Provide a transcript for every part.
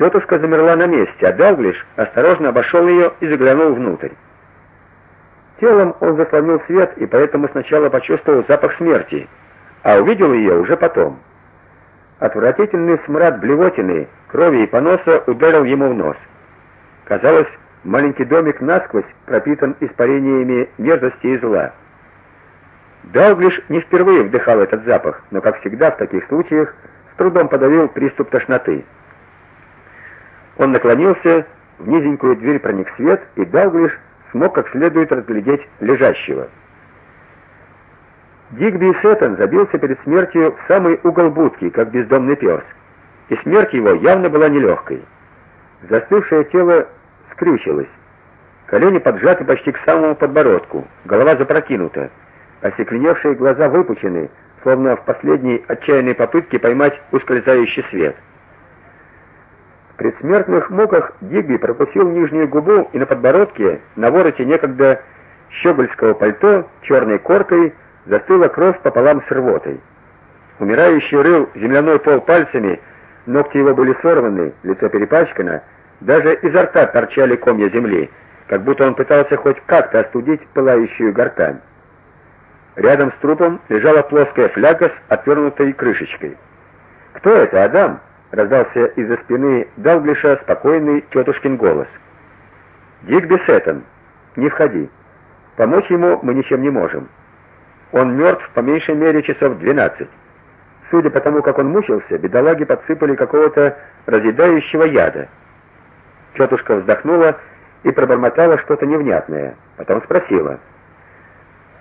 Тетушка замерла на месте, а Далглиш осторожно обошел ее и заглянул внутрь. Телом он заслонил свет, и поэтому сначала почувствовал запах смерти, а увидел ее уже потом. Отвратительный смрад блевотины, крови и поноса ударил ему в нос. Казалось, маленький домик насквозь пропитан испарениями мерзости и зла. Далглиш не впервые вдыхал этот запах, но, как всегда в таких случаях, с трудом подавил приступ тошноты. Он наклонился, в низенькую дверь проник свет, и Далглиш смог как следует разглядеть лежащего. Дигби Сеттон забился перед смертью в самый угол будки, как бездомный пес, и смерть его явно была нелегкой. Застывшее тело скрючилось, колени поджаты почти к самому подбородку, голова запрокинута, остекленевшие глаза выпучены, словно в последней отчаянной попытке поймать ускользающий свет. Предсмертных муках Дигби прокусил нижнюю губу, и на подбородке, на вороте некогда щегольского пальто черной коркой застыла кровь пополам с рвотой. Умирающий рыл земляной пол пальцами, ногти его были сорваны, лицо перепачкано, даже изо рта торчали комья земли, как будто он пытался хоть как-то остудить пылающую гортань. Рядом с трупом лежала плоская фляга с отвернутой крышечкой. "Кто это, Адам?" Раздался из-за спины Далглиша спокойный тетушкин голос. Дигби Сеттон, не входи. Помочь ему мы ничем не можем. Он мертв по меньшей мере часов двенадцать. Судя по тому, как он мучился, бедолаги подсыпали какого-то разъедающего яда. Тетушка вздохнула и пробормотала что-то невнятное, потом спросила: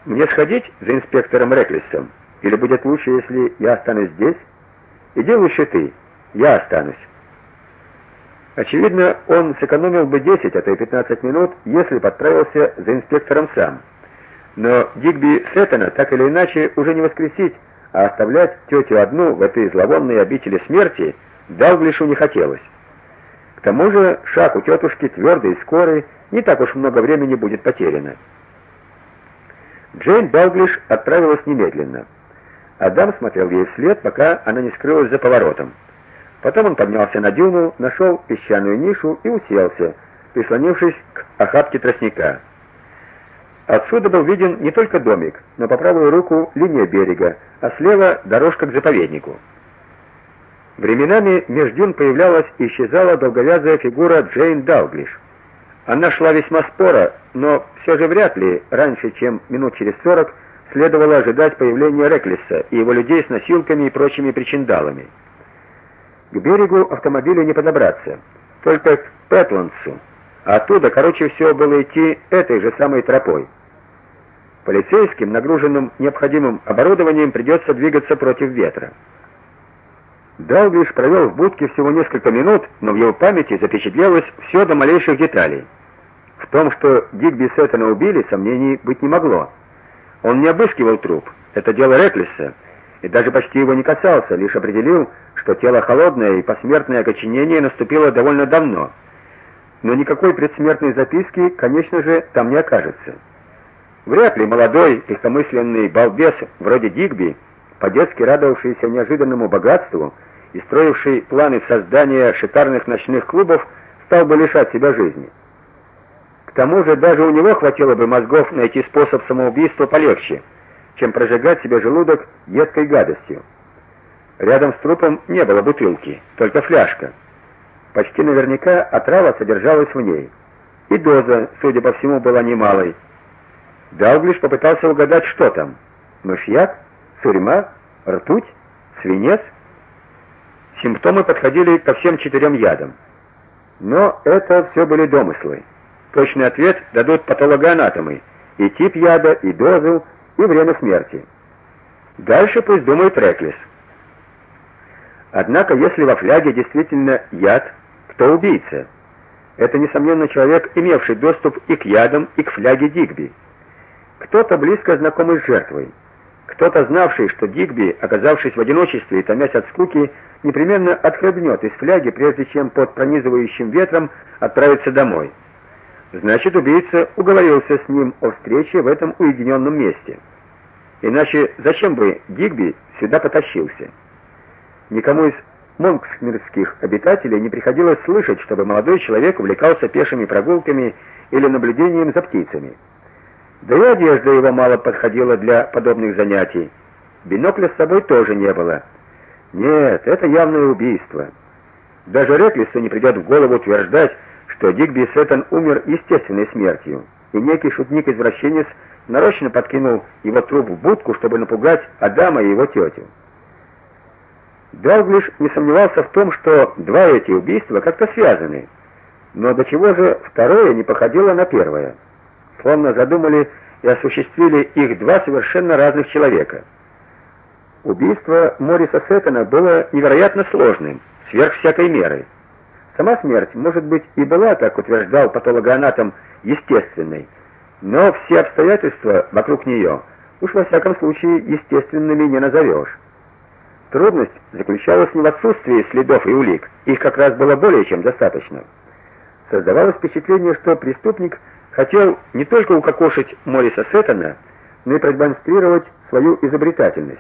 "Мне сходить за инспектором Реклисом или будет лучше, если я останусь здесь? Иди лучше ты. Я останусь. Очевидно, он сэкономил бы 10, а то и 15 минут, если бы отправился за инспектором сам. Но Дигби Сеттона так или иначе уже не воскресить, а оставлять тетю одну в этой зловонной обители смерти Далглишу не хотелось. К тому же шаг у тетушки твердый и скорый, не так уж много времени будет потеряно. Джейн Далглиш отправилась немедленно. Адам смотрел ей вслед, пока она не скрылась за поворотом. Потом он поднялся на дюну, нашел песчаную нишу и уселся, прислонившись к охапке тростника. Отсюда был виден не только домик, но по правую руку линия берега, а слева дорожка к заповеднику. Временами между дюн появлялась и исчезала долговязая фигура Джейн Далглиш. Она шла весьма споро, но все же вряд ли раньше, чем минут через сорок, следовало ожидать появления Реклиса и его людей с носилками и прочими причиндалами. К берегу автомобилю не подобраться, только к Петландсу. А оттуда, короче всего, было идти этой же самой тропой. Полицейским, нагруженным необходимым оборудованием, придется двигаться против ветра. Далглиш провел в будке всего несколько минут, но в его памяти запечатлелось все до малейших деталей. В том, что Дигби Сеттона убили, сомнений быть не могло. Он не обыскивал труп. Это дело Реклиса и даже почти его не касался, лишь определил, что тело холодное и посмертное окоченение наступило довольно давно. Но никакой предсмертной записки, конечно же, там не окажется. Вряд ли молодой, легкомысленный балбес вроде Дигби, по-детски радовавшийся неожиданному богатству и строивший планы создания шикарных ночных клубов, стал бы лишать себя жизни. К тому же даже у него хватило бы мозгов найти способ самоубийства полегче – чем прожигать себе желудок едкой гадостью. Рядом с трупом не было бутылки, только фляжка. Почти наверняка отрава содержалась в ней. И доза, судя по всему, была немалой. Далглиш попытался угадать, что там. Мышьяк, сурьма, ртуть, свинец. Симптомы подходили ко всем четырем ядам. Но это все были домыслы. Точный ответ дадут патологоанатомы. И тип яда, и дозу, и время смерти. Дальше пусть думает Реклис. Однако, если во фляге действительно яд, кто убийца? Это несомненно человек, имевший доступ и к ядам, и к фляге Дигби. Кто-то близко знакомый с жертвой. Кто-то знавший, что Дигби, оказавшись в одиночестве и томясь от скуки, непременно отхлебнет из фляги, прежде чем под пронизывающим ветром отправиться домой. Значит, убийца уговорился с ним о встрече в этом уединенном месте. Иначе зачем бы Дигби сюда потащился? Никому из монксмирских обитателей не приходилось слышать, чтобы молодой человек увлекался пешими прогулками или наблюдением за птицами. Да и одежда его мало подходила для подобных занятий. Бинокля с собой тоже не было. Нет, это явное убийство. Даже Реклису не придет в голову утверждать, что Дигби Сеттон умер естественной смертью, и некий шутник-извращенец нарочно подкинул его труп в будку, чтобы напугать Адама и его тетю. Далглиш не сомневался в том, что два эти убийства как-то связаны. Но до чего же второе не походило на первое? Словно задумали и осуществили их два совершенно разных человека. Убийство Мориса Сеттона было невероятно сложным, сверх всякой меры. Сама смерть, может быть, и была, как утверждал патологоанатом, естественной, но все обстоятельства вокруг нее уж во всяком случае естественными не назовешь. Трудность заключалась не в отсутствии следов и улик, их как раз было более чем достаточно. Создавалось впечатление, что преступник хотел не только укокошить Мориса Сеттона, но и продемонстрировать свою изобретательность.